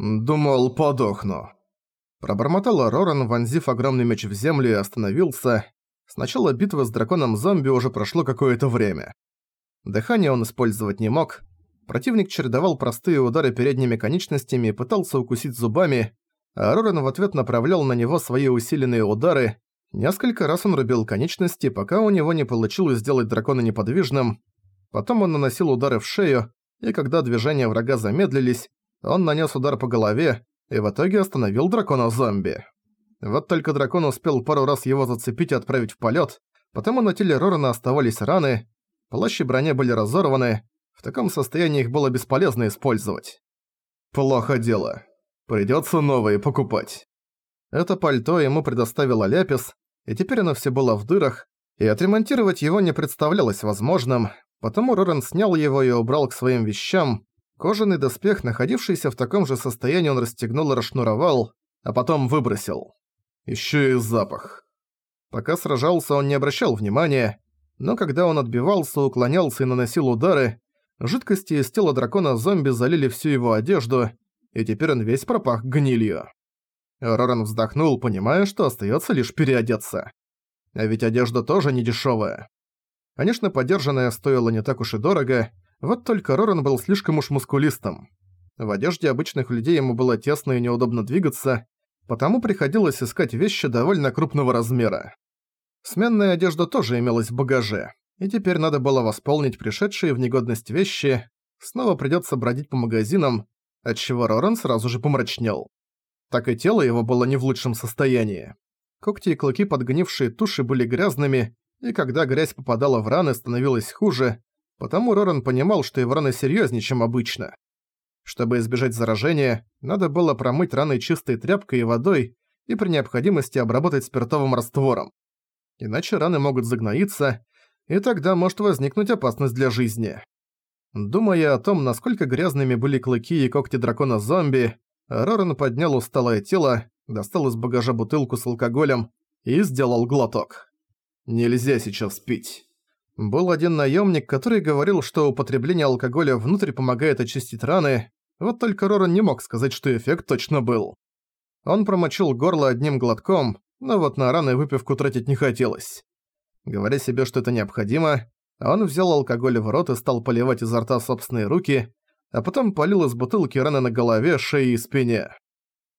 «Думал, подохну». Пробормотал Роран, вонзив огромный меч в землю и остановился. С начала битвы с драконом-зомби уже прошло какое-то время. Дыхание он использовать не мог. Противник чередовал простые удары передними конечностями и пытался укусить зубами, а Роран в ответ направлял на него свои усиленные удары. Несколько раз он рубил конечности, пока у него не получилось сделать дракона неподвижным. Потом он наносил удары в шею, и когда движения врага замедлились, он нанес удар по голове и в итоге остановил дракона-зомби. Вот только дракон успел пару раз его зацепить и отправить в полет, потому на теле Рорана оставались раны, плащ и броня были разорваны, в таком состоянии их было бесполезно использовать. Плохо дело. Придётся новые покупать. Это пальто ему предоставила Ляпис, и теперь оно все было в дырах, и отремонтировать его не представлялось возможным, потому Роран снял его и убрал к своим вещам. Кожаный доспех, находившийся в таком же состоянии, он расстегнул и расшнуровал, а потом выбросил. Ещё и запах. Пока сражался, он не обращал внимания, но когда он отбивался, уклонялся и наносил удары, жидкости из тела дракона-зомби залили всю его одежду, и теперь он весь пропах гнилью. Роран вздохнул, понимая, что остаётся лишь переодеться. А ведь одежда тоже не дешёвая. Конечно, подержанная стоила не так уж и дорого, вот только Роран был слишком уж мускулистым. В одежде обычных людей ему было тесно и неудобно двигаться, потому приходилось искать вещи довольно крупного размера. Сменная одежда тоже имелась в багаже, и теперь надо было восполнить пришедшие в негодность вещи, снова придётся бродить по магазинам, отчего Роран сразу же помрачнел. Так и тело его было не в лучшем состоянии. Когти и клыки подгнившие туши были грязными, и когда грязь попадала в раны, становилось хуже, потому Роран понимал, что его раны серьёзнее, чем обычно. Чтобы избежать заражения, надо было промыть раны чистой тряпкой и водой и при необходимости обработать спиртовым раствором. Иначе раны могут загноиться, и тогда может возникнуть опасность для жизни. Думая о том, насколько грязными были клыки и когти дракона-зомби, Роран поднял усталое тело, достал из багажа бутылку с алкоголем и сделал глоток. Нельзя сейчас пить. Был один наемник, который говорил, что употребление алкоголя внутрь помогает очистить раны, вот только Роран не мог сказать, что эффект точно был. Он промочил горло одним глотком, но вот на раны выпивку тратить не хотелось. Говоря себе, что это необходимо, он взял алкоголь в рот и стал поливать изо рта собственные руки, а потом полил из бутылки раны на голове, шее и спине.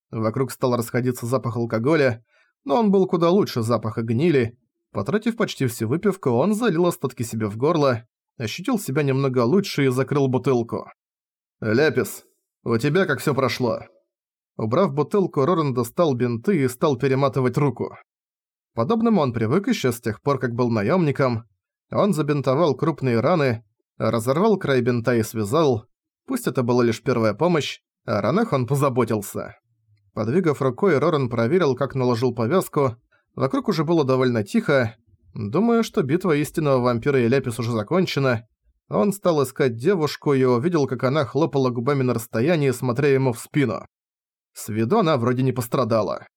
Вокруг стал расходиться запах алкоголя, но он был куда лучше запаха гнили. Потратив почти всю выпивку, он залил остатки себе в горло, ощутил себя немного лучше и закрыл бутылку. «Ляпис, у тебя как всё прошло?» Убрав бутылку, Роран достал бинты и стал перематывать руку. Подобному он привык ещё с тех пор, как был наёмником. Он забинтовал крупные раны, разорвал край бинта и связал. Пусть это была лишь первая помощь, о ранах он позаботился. Подвигав рукой, Роран проверил, как наложил повязку. Вокруг уже было довольно тихо. Думаю, что битва истинного вампира и Ляпис уже закончена. Он стал искать девушку и увидел, как она хлопала губами на расстоянии, смотря ему в спину. С виду она вроде не пострадала.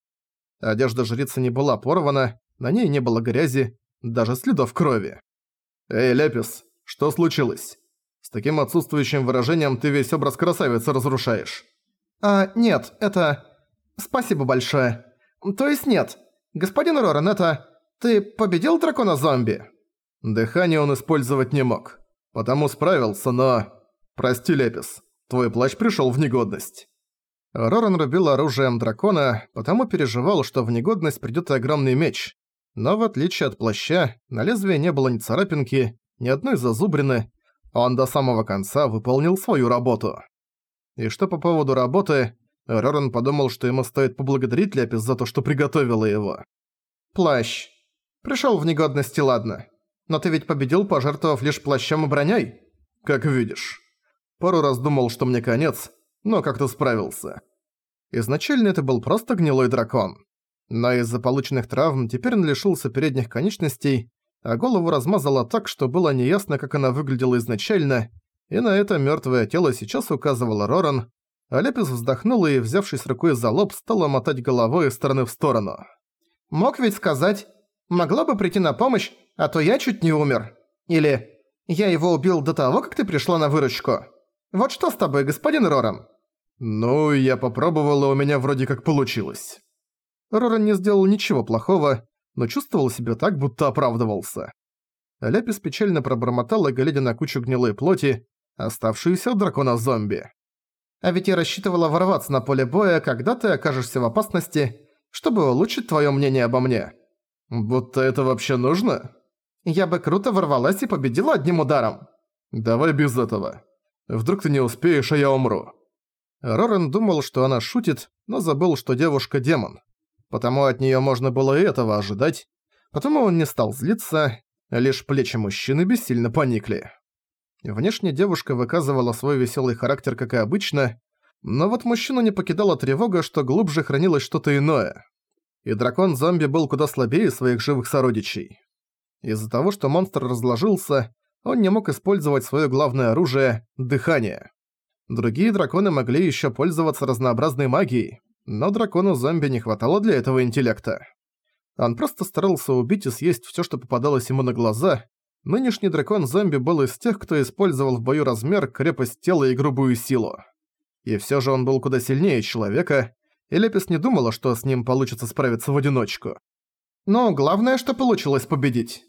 Одежда жрицы не была порвана, на ней не было грязи, даже следов крови. «Эй, Ляпис, что случилось? С таким отсутствующим выражением ты весь образ красавицы разрушаешь». «А, нет, это... Спасибо большое. То есть нет. Господин Роран, это... Ты победил дракона-зомби?» Дыхание он использовать не мог. Потому справился, но... Прости, Лепис, твой плащ пришёл в негодность. Роран рубил оружием дракона, потому переживал, что в негодность придёт и огромный меч. Но в отличие от плаща, на лезвие не было ни царапинки, ни одной зазубрины. Он до самого конца выполнил свою работу. И что по поводу работы, Роран подумал, что ему стоит поблагодарить Ляпис за то, что приготовила его. «Плащ. Пришёл в негодность, ладно. Но ты ведь победил, пожертвовав лишь плащом и броней? Как видишь. Пару раз думал, что мне конец, но как-то справился. Изначально это был просто гнилой дракон. Но из-за полученных травм теперь он лишился передних конечностей, а голову размазало так, что было неясно, как она выглядела изначально, и на это мёртвое тело сейчас указывала Роран, а Лепис вздохнула и, взявшись рукой за лоб, стала мотать головой из стороны в сторону. «Мог ведь сказать, могла бы прийти на помощь, а то я чуть не умер. Или я его убил до того, как ты пришла на выручку. Вот что с тобой, господин Роран? «Ну, я попробовал, и у меня вроде как получилось». Роран не сделал ничего плохого, но чувствовал себя так, будто оправдывался. Ляпис печально пробормотала, глядя на кучу гнилой плоти, оставшуюся от дракона-зомби. «А ведь я рассчитывала ворваться на поле боя, когда ты окажешься в опасности, чтобы улучшить твое мнение обо мне». «Будто это вообще нужно?» «Я бы круто ворвалась и победила одним ударом». «Давай без этого. Вдруг ты не успеешь, а я умру». Рорен думал, что она шутит, но забыл, что девушка демон. Потому от неё можно было и этого ожидать. Потому он не стал злиться, лишь плечи мужчины бессильно поникли. Внешне девушка выказывала свой веселый характер, как и обычно, но вот мужчину не покидала тревога, что глубже хранилось что-то иное. И дракон-зомби был куда слабее своих живых сородичей. Из-за того, что монстр разложился, он не мог использовать свое главное оружие – дыхание. Другие драконы могли еще пользоваться разнообразной магией, но дракону-зомби не хватало для этого интеллекта. Он просто старался убить и съесть все, что попадалось ему на глаза. Нынешний дракон-зомби был из тех, кто использовал в бою размер, крепость тела и грубую силу. И все же он был куда сильнее человека, и Лепис не думала, что с ним получится справиться в одиночку. Но главное, что получилось победить.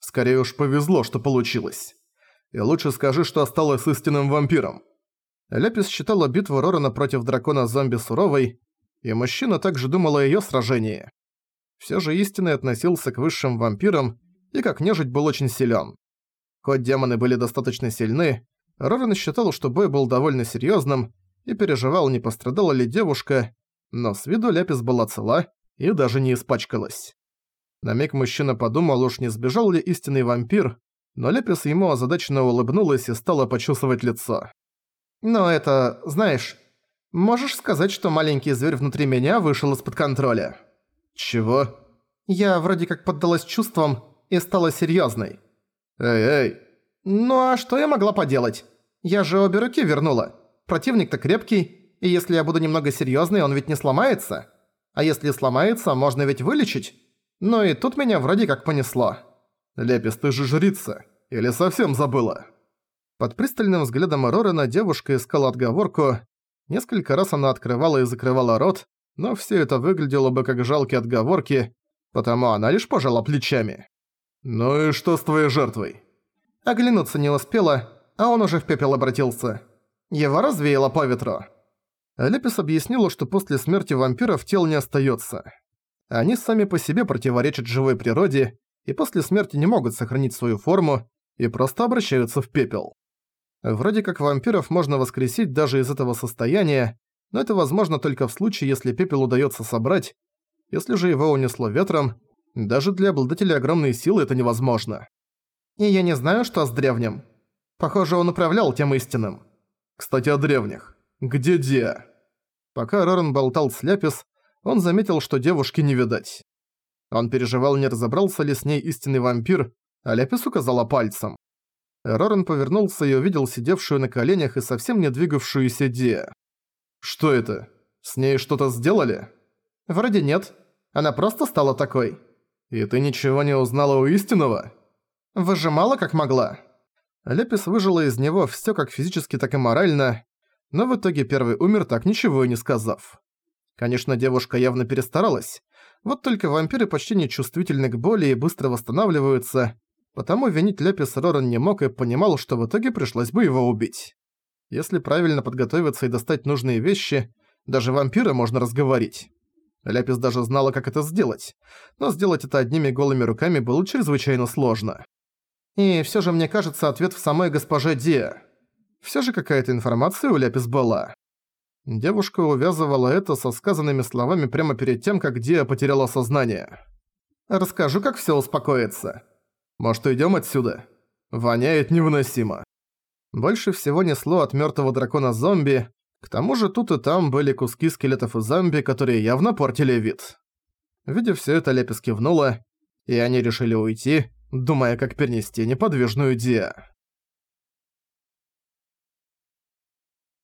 Скорее уж повезло, что получилось. И лучше скажи, что осталось с истинным вампиром. Лепис считала битву Рорана против дракона-зомби суровой, и мужчина также думал о её сражении. Всё же истинный относился к высшим вампирам и как нежить был очень силён. Хоть демоны были достаточно сильны, Роран считал, что бой был довольно серьёзным и переживал, не пострадала ли девушка, но с виду Лепис была цела и даже не испачкалась. На миг мужчина подумал, уж не сбежал ли истинный вампир, но Лепис ему озадаченно улыбнулась и стала почесывать лицо. Но это, знаешь, можешь сказать, что маленький зверь внутри меня вышел из-под контроля. Чего? Я вроде как поддалась чувствам и стала серьёзной. Эй-эй. Ну а что я могла поделать? Я же обе руки вернула. Противник-то крепкий, и если я буду немного серьёзной, он ведь не сломается. А если сломается, можно ведь вылечить. Ну и тут меня вроде как понесло. Лепис, ты же жрица. Или совсем забыла? Под пристальным взглядом Рорена девушка искала отговорку. Несколько раз она открывала и закрывала рот, но все это выглядело бы как жалкие отговорки, потому она лишь пожала плечами. «Ну и что с твоей жертвой?» Оглянуться не успела, а он уже в пепел обратился. Его развеяло по ветру. Лепис объяснила, что после смерти вампиров тел не остается. Они сами по себе противоречат живой природе и после смерти не могут сохранить свою форму и просто обращаются в пепел. Вроде как вампиров можно воскресить даже из этого состояния, но это возможно только в случае, если пепел удается собрать. Если же его унесло ветром, даже для обладателя огромной силы это невозможно. И я не знаю, что с древним. Похоже, он управлял тем истинным. Кстати, о древних. Где Диа? Пока Роран болтал с Ляпис, он заметил, что девушки не видать. Он переживал, не разобрался ли с ней истинный вампир, а Ляпис указала пальцем. Роран повернулся и увидел сидевшую на коленях и совсем не двигавшуюся Диа. «Что это? С ней что-то сделали?» «Вроде нет. Она просто стала такой». «И ты ничего не узнала у истинного?» «Выжимала как могла». Лепис выжила из него всё как физически, так и морально, но в итоге первый умер, так ничего и не сказав. Конечно, девушка явно перестаралась, вот только вампиры почти не чувствительны к боли и быстро восстанавливаются, Потому винить Лепис Роран не мог и понимал, что в итоге пришлось бы его убить. Если правильно подготовиться и достать нужные вещи, даже вампира можно разговорить. Ляпис даже знала, как это сделать, но сделать это одними голыми руками было чрезвычайно сложно. И всё же мне кажется ответ в самой госпоже Диа. Всё же какая-то информация у Ляпис была. Девушка увязывала это со сказанными словами прямо перед тем, как Диа потеряла сознание. «Расскажу, как всё успокоится. Может, уйдём отсюда? Воняет невыносимо. Больше всего несло от мёртвого дракона-зомби, к тому же тут и там были куски скелетов и зомби, которые явно портили вид. Видя всё это, Лепис кивнула, и они решили уйти, думая, как перенести неподвижную Диа.